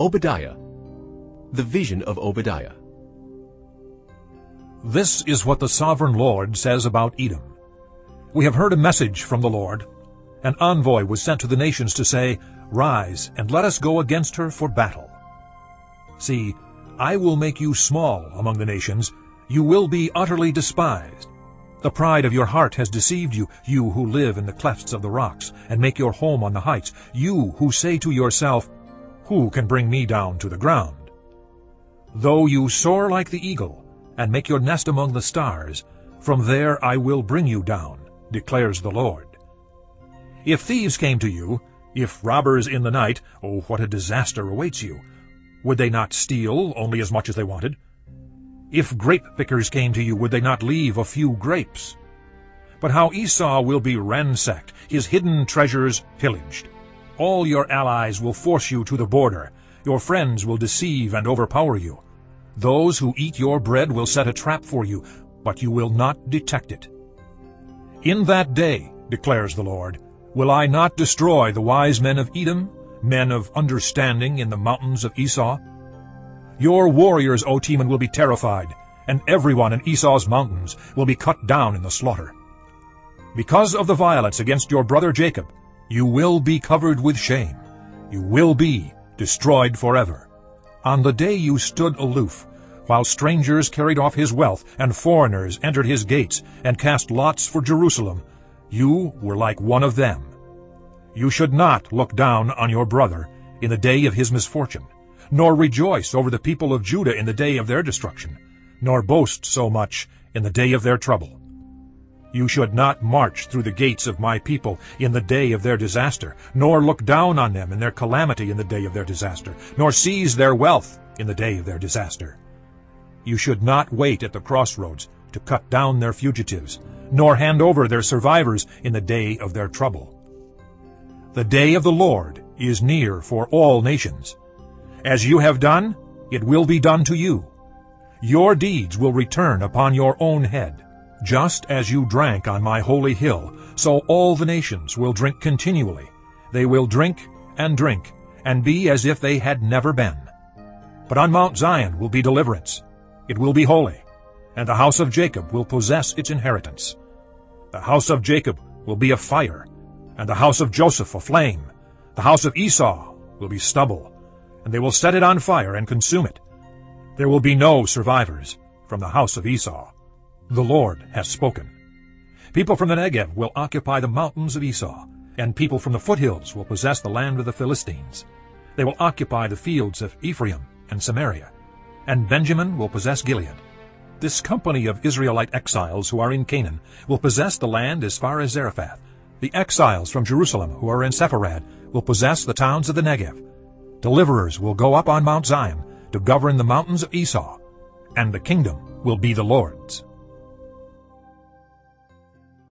Obadiah The vision of Obadiah This is what the sovereign Lord says about Edom. We have heard a message from the Lord. An envoy was sent to the nations to say, Rise, and let us go against her for battle. See, I will make you small among the nations. You will be utterly despised. The pride of your heart has deceived you, you who live in the clefts of the rocks, and make your home on the heights, you who say to yourself, Who can bring me down to the ground? Though you soar like the eagle, and make your nest among the stars, from there I will bring you down, declares the Lord. If thieves came to you, if robbers in the night, oh, what a disaster awaits you! Would they not steal only as much as they wanted? If grape pickers came to you, would they not leave a few grapes? But how Esau will be ransacked, his hidden treasures pillaged. All your allies will force you to the border. Your friends will deceive and overpower you. Those who eat your bread will set a trap for you, but you will not detect it. In that day, declares the Lord, will I not destroy the wise men of Edom, men of understanding in the mountains of Esau? Your warriors, O Teman, will be terrified, and everyone in Esau's mountains will be cut down in the slaughter. Because of the violence against your brother Jacob, you will be covered with shame. You will be destroyed forever. On the day you stood aloof, while strangers carried off his wealth, and foreigners entered his gates, and cast lots for Jerusalem, you were like one of them. You should not look down on your brother in the day of his misfortune nor rejoice over the people of Judah in the day of their destruction, nor boast so much in the day of their trouble. You should not march through the gates of my people in the day of their disaster, nor look down on them in their calamity in the day of their disaster, nor seize their wealth in the day of their disaster. You should not wait at the crossroads to cut down their fugitives, nor hand over their survivors in the day of their trouble. The day of the Lord is near for all nations. As you have done, it will be done to you. Your deeds will return upon your own head. Just as you drank on my holy hill, so all the nations will drink continually. They will drink and drink, and be as if they had never been. But on Mount Zion will be deliverance. It will be holy, and the house of Jacob will possess its inheritance. The house of Jacob will be a fire, and the house of Joseph a flame. The house of Esau will be stubble, and they will set it on fire and consume it. There will be no survivors from the house of Esau. The Lord has spoken. People from the Negev will occupy the mountains of Esau, and people from the foothills will possess the land of the Philistines. They will occupy the fields of Ephraim and Samaria, and Benjamin will possess Gilead. This company of Israelite exiles who are in Canaan will possess the land as far as Zarephath. The exiles from Jerusalem who are in Sepharad will possess the towns of the Negev. Deliverers will go up on Mount Zion to govern the mountains of Esau, and the kingdom will be the Lord's.